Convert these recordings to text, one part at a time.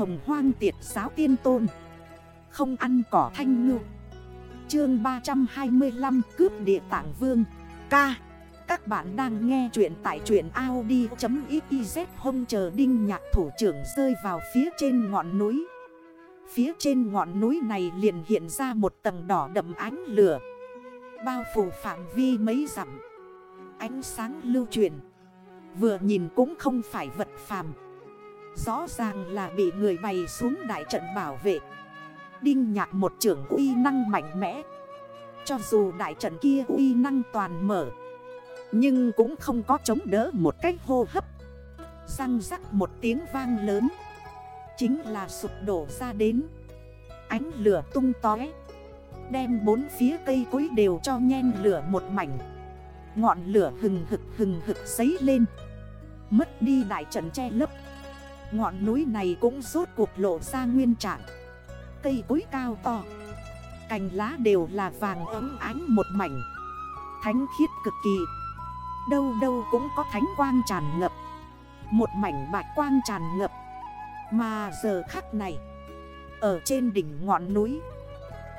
hồng hoang tiệt giáo tiên tôn. Không ăn cỏ thanh ngư. Chương 325 cướp địa tạng vương. Ca. Các bạn đang nghe chuyện tại truyện Audi.xyz hôm chờ đinh nhạc thủ trưởng rơi vào phía trên ngọn núi. Phía trên ngọn núi này liền hiện ra một tầng đỏ đậm ánh lửa. Bao phủ phạm vi mấy dặm. Ánh sáng lưu truyền. Vừa nhìn cũng không phải vật phàm. Rõ ràng là bị người bày xuống đại trận bảo vệ. Đinh nhạc một trưởng uy năng mạnh mẽ. Cho dù đại trận kia uy năng toàn mở, Nhưng cũng không có chống đỡ một cách hô hấp. Răng rắc một tiếng vang lớn. Chính là sụp đổ ra đến. Ánh lửa tung tói Đem bốn phía cây cối đều cho nhen lửa một mảnh. Ngọn lửa hừng hực hừng hực giấy lên. Mất đi đại trận che lấp. Ngọn núi này cũng rốt cuộc lộ ra nguyên trạng. Cây cối cao to, Cành lá đều là vàng ấm ánh một mảnh. Thánh khiết cực kỳ, Đâu đâu cũng có thánh quang tràn ngập. Một mảnh bạch quang tràn ngập. Mà giờ khắc này, Ở trên đỉnh ngọn núi,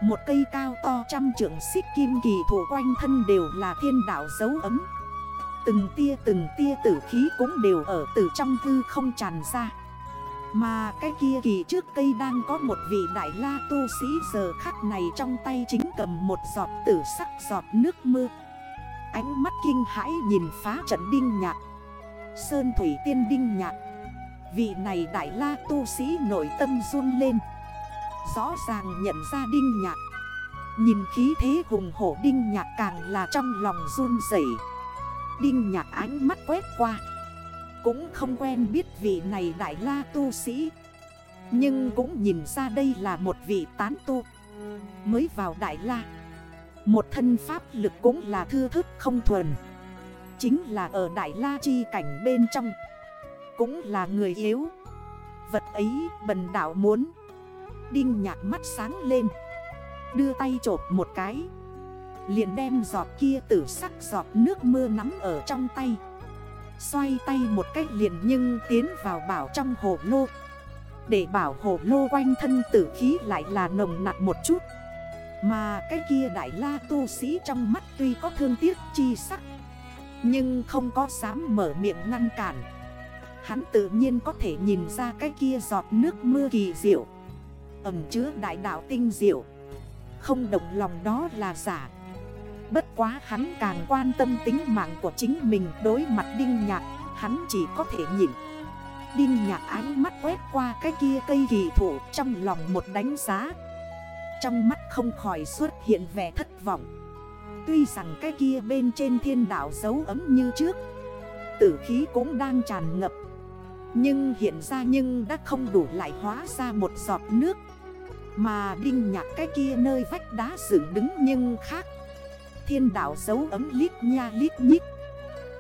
Một cây cao to trăm trưởng xích kim kỳ thủ quanh thân đều là thiên đảo dấu ấm. Từng tia từng tia tử khí cũng đều ở từ trong hư không tràn ra. Mà cái kia kỳ trước cây đang có một vị đại la tu sĩ giờ khắc này trong tay chính cầm một giọt tử sắc giọt nước mưa. Ánh mắt kinh hãi nhìn phá trận đinh nhạc. Sơn thủy tiên đinh nhạc. Vị này đại la tu sĩ nội tâm run lên. Rõ ràng nhận ra đinh nhạc. Nhìn khí thế hùng hổ đinh nhạc càng là trong lòng run rẩy. Đinh nhạc ánh mắt quét qua. Cũng không quen biết vị này đại la tu sĩ. Nhưng cũng nhìn ra đây là một vị tán tu. Mới vào đại la. Một thân pháp lực cũng là thư thức không thuần. Chính là ở đại la chi cảnh bên trong. Cũng là người yếu. Vật ấy bần đảo muốn. Đinh nhạc mắt sáng lên. Đưa tay chộp một cái. Liền đem giọt kia tử sắc giọt nước mưa nắm ở trong tay. Xoay tay một cách liền nhưng tiến vào bảo trong hồ lô. Để bảo hồ lô quanh thân tử khí lại là nồng nặng một chút. Mà cái kia đại la tu sĩ trong mắt tuy có thương tiếc chi sắc, Nhưng không có dám mở miệng ngăn cản. Hắn tự nhiên có thể nhìn ra cái kia giọt nước mưa kỳ diệu, Ẩm chứa đại đạo tinh diệu. Không đồng lòng đó là giả. Bất quá hắn càng quan tâm tính mạng của chính mình đối mặt Đinh Nhạc, Hắn chỉ có thể nhìn. Đinh Nhạc ánh mắt quét qua cái kia cây kỳ thủ trong lòng một đánh giá. Trong mắt không khỏi xuất hiện vẻ thất vọng. Tuy rằng cái kia bên trên thiên đảo dấu ấm như trước, Tử khí cũng đang tràn ngập. Nhưng hiện ra nhưng đã không đủ lại hóa ra một giọt nước. Mà đinh nhạc cái kia nơi vách đá dựng đứng nhưng khác Thiên đảo dấu ấm lít nha lít nhít.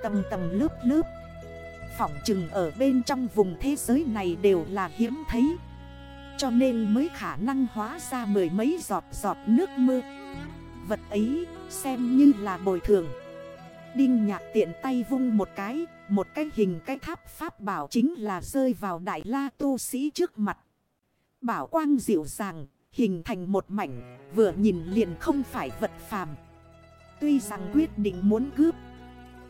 Tầng tầng lớp lớp. Phỏng chừng ở bên trong vùng thế giới này đều là hiếm thấy. Cho nên mới khả năng hóa ra mười mấy giọt giọt nước mưa. Vật ấy xem như là bồi thường. Đinh nhạc tiện tay vung một cái Một cái hình cái tháp pháp bảo chính là rơi vào đại la tu sĩ trước mặt. Bảo quang dịu dàng, Hình thành một mảnh, Vừa nhìn liền không phải vật phàm. Tuy rằng quyết định muốn cướp,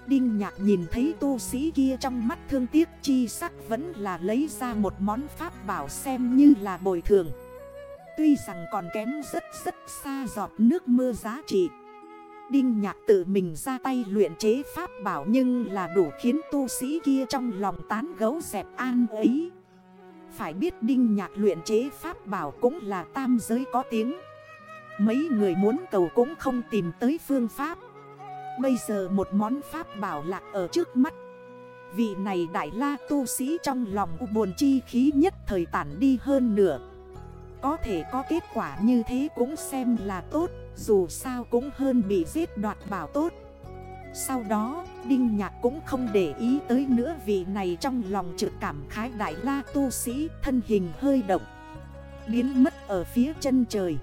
Đinh nhạc nhìn thấy tu sĩ kia trong mắt thương tiếc, chi sắc vẫn là lấy ra một món pháp bảo xem như là bồi thường. Tuy rằng còn kém rất rất xa giọt nước mưa giá trị. Đinh nhạc tự mình ra tay luyện chế pháp bảo nhưng là đủ khiến tu sĩ kia trong lòng tán gấu dẹp an ấy Phải biết đinh nhạc luyện chế pháp bảo cũng là tam giới có tiếng. Mấy người muốn cầu cũng không tìm tới phương pháp. Bây giờ một món pháp bảo lạc ở trước mắt. Vị này đại la tu sĩ trong lòng u buồn chi khí nhất thời tản đi hơn nửa. Có thể có kết quả như thế cũng xem là tốt, Dù sao cũng hơn bị giết đoạt bảo tốt. Sau đó, Đinh Nhạc cũng không để ý tới nữa Vị này trong lòng trực cảm khái đại la tu sĩ Thân hình hơi động, Biến mất ở phía chân trời.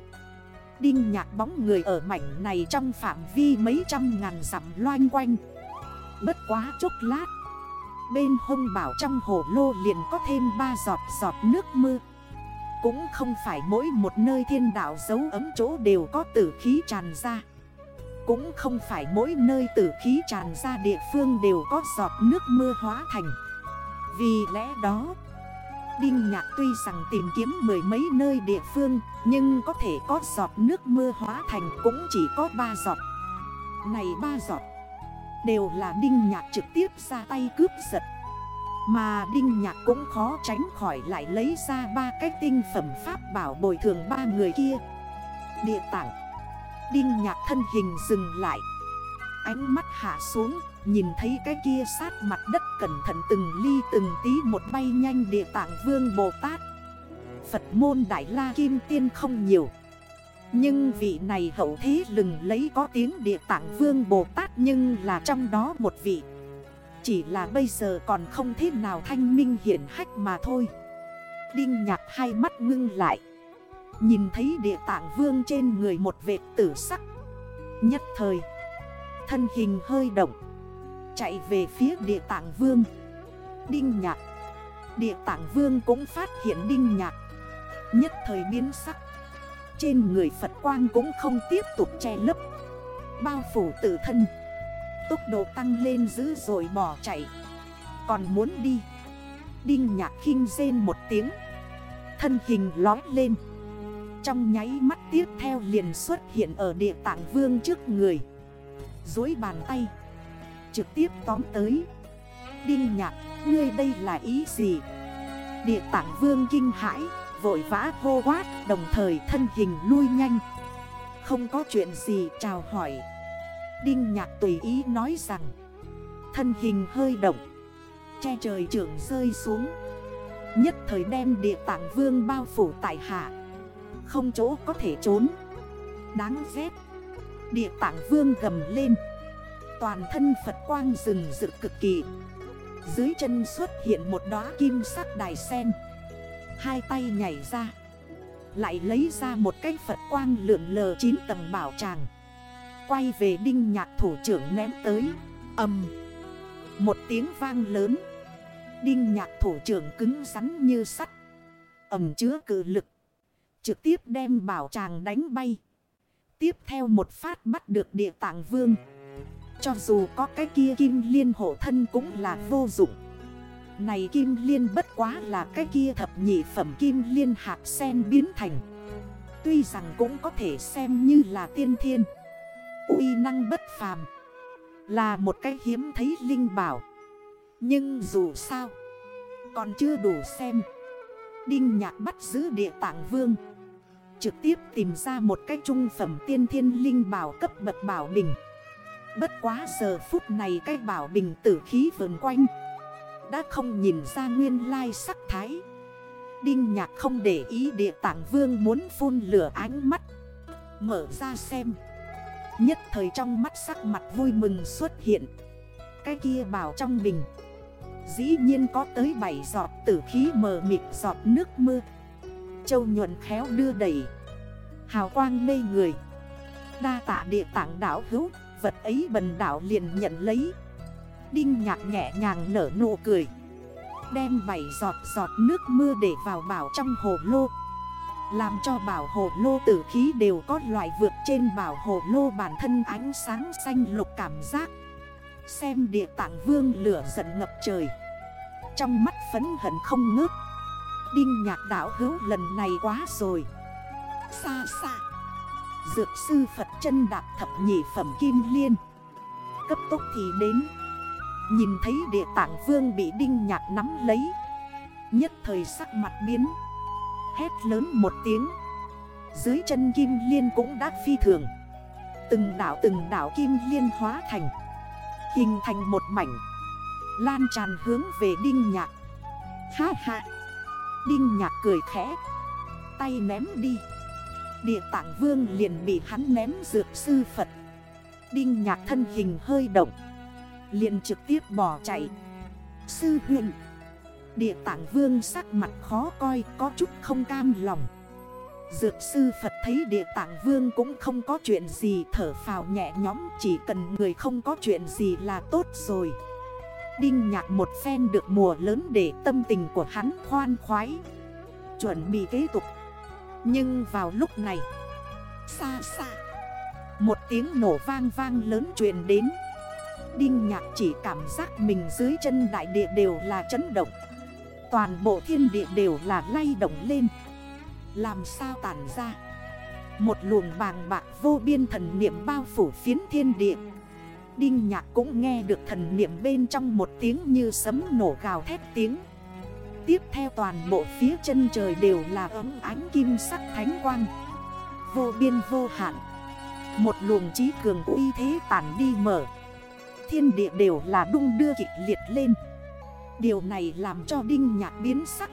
Đinh nhạc bóng người ở mảnh này trong phạm vi mấy trăm ngàn dặm loanh quanh. Bất quá chốc lát, Bên hông bảo trong hồ lô liền có thêm ba giọt giọt nước mưa. Cũng không phải mỗi một nơi thiên đạo dấu ấm chỗ đều có tử khí tràn ra. Cũng không phải mỗi nơi tử khí tràn ra địa phương đều có giọt nước mưa hóa thành. Vì lẽ đó Đinh Nhạc tuy rằng tìm kiếm mười mấy nơi địa phương, Nhưng có thể có giọt nước mưa hóa thành cũng chỉ có ba giọt. Này ba giọt, Đều là Đinh Nhạc trực tiếp ra tay cướp giật. Mà Đinh Nhạc cũng khó tránh khỏi lại lấy ra ba cái tinh phẩm pháp bảo bồi thường ba người kia. Địa tảng Đinh Nhạc thân hình dừng lại. Ánh mắt hạ xuống, Nhìn thấy cái kia sát mặt đất cẩn thận từng ly từng tí một bay nhanh địa tạng vương Bồ Tát. Phật môn Đại La Kim Tiên không nhiều. Nhưng vị này hậu thế lừng lấy có tiếng địa tạng vương Bồ Tát Nhưng là trong đó một vị. Chỉ là bây giờ còn không thế nào thanh minh hiển hách mà thôi. Đinh nhạc hai mắt ngưng lại. Nhìn thấy địa tạng vương trên người một vệt tử sắc. Nhất thời Thân hình hơi động, Chạy về phía địa tạng vương. Đinh nhạc, Địa tạng vương cũng phát hiện đinh nhạc. Nhất thời biến sắc, Trên người Phật quang cũng không tiếp tục che lấp, Bao phủ tự thân. Tốc độ tăng lên dữ rồi bỏ chạy. Còn muốn đi, Đinh nhạc khinh rên một tiếng, Thân hình lói lên. Trong nháy mắt tiếp theo liền xuất hiện ở địa tạng vương trước người. Dối bàn tay. Trực tiếp tóm tới. Đinh nhạc, ngươi đây là ý gì? Địa tạng vương kinh hãi, vội vã hô quát Đồng thời thân hình lui nhanh. Không có chuyện gì chào hỏi. Đinh nhạc tùy ý nói rằng Thân hình hơi động. Che trời trưởng rơi xuống. Nhất thời đem địa tạng vương bao phủ tại hạ. Không chỗ có thể trốn. Đáng ghét. Địa tạng vương gầm lên. Toàn thân Phật quang rừng rực cực kỳ. Dưới chân xuất hiện một đóa kim sắc đài sen. Hai tay nhảy ra. Lại lấy ra một cái Phật quang lượn lờ 9 tầng bảo tràng. Quay về đinh nhạc thủ trưởng ném tới. Âm Một tiếng vang lớn. Đinh nhạc thủ trưởng cứng rắn như sắt. Ẩm chứa cử lực. Trực tiếp đem bảo tràng đánh bay. Tiếp theo một phát bắt được địa tạng vương. Cho dù có cái kia kim liên hộ thân cũng là vô dụng. Này kim liên bất quá là cái kia thập nhị phẩm kim liên hạt sen biến thành. Tuy rằng cũng có thể xem như là tiên thiên. Uy năng bất phàm. Là một cái hiếm thấy linh bảo. Nhưng dù sao, Còn chưa đủ xem. Đinh nhạc bắt giữ địa tạng vương. Trực tiếp tìm ra một cái trung phẩm tiên thiên linh bảo cấp bậc bảo bình. Bất quá giờ phút này cái bảo bình tử khí vườn quanh, Đã không nhìn ra nguyên lai sắc thái. Đinh nhạc không để ý địa tạng vương muốn phun lửa ánh mắt, Mở ra xem. Nhất thời trong mắt sắc mặt vui mừng xuất hiện. Cái kia bảo trong bình, Dĩ nhiên có tới 7 giọt tử khí mờ mịt giọt nước mưa. Châu nhuận khéo đưa đẩy Hào quang mê người. Đa tạ địa tảng đảo hữu, vật ấy bần đảo liền nhận lấy. Đinh nhạc nhẹ nhàng nở nụ cười. Đem bảy giọt giọt nước mưa để vào bảo trong hồ lô. Làm cho bảo hồ lô tử khí đều có loại vượt trên bảo hồ lô bản thân ánh sáng xanh lục cảm giác. Xem địa tạng vương lửa giận ngập trời. Trong mắt phấn hận không ngước Đinh nhạc đảo hữu lần này quá rồi. Xa xa Dược sư Phật chân đạp thập nhị phẩm kim liên. Cấp tốc thì đến. Nhìn thấy địa tạng vương bị đinh nhạc nắm lấy. Nhất thời sắc mặt biến. Hét lớn một tiếng. Dưới chân kim liên cũng đã phi thường. Từng đảo từng đảo kim liên hóa thành. Hình thành một mảnh. Lan tràn hướng về đinh nhạc. Ha ha. Đinh nhạc cười khẽ. Tay ném đi. Địa tạng vương liền bị hắn ném dược sư Phật. Đinh nhạc thân hình hơi động. Liền trực tiếp bỏ chạy. Sư huyện Địa tạng vương sắc mặt khó coi, Có chút không cam lòng. Dược sư Phật thấy địa tạng vương cũng không có chuyện gì Thở phào nhẹ nhóm Chỉ cần người không có chuyện gì là tốt rồi. Đinh nhạc một phen được mùa lớn để tâm tình của hắn khoan khoái. Chuẩn bị kế tục. Nhưng vào lúc này, Xa xa, Một tiếng nổ vang vang lớn truyền đến. Đinh nhạc chỉ cảm giác mình dưới chân đại địa đều là chấn động. Toàn bộ thiên địa đều là lay động lên. Làm sao tản ra? Một luồng bàng bạc vô biên thần niệm bao phủ phiến thiên địa. Đinh nhạc cũng nghe được thần niệm bên trong một tiếng như sấm nổ gào thét tiếng. Tiếp theo toàn bộ phía chân trời đều là ấm ánh kim sắc thánh quang. Vô biên vô hạn. Một luồng trí cường uy thế tản đi mở. Thiên địa đều là đung đưa kịch liệt lên. Điều này làm cho Đinh Nhạc biến sắc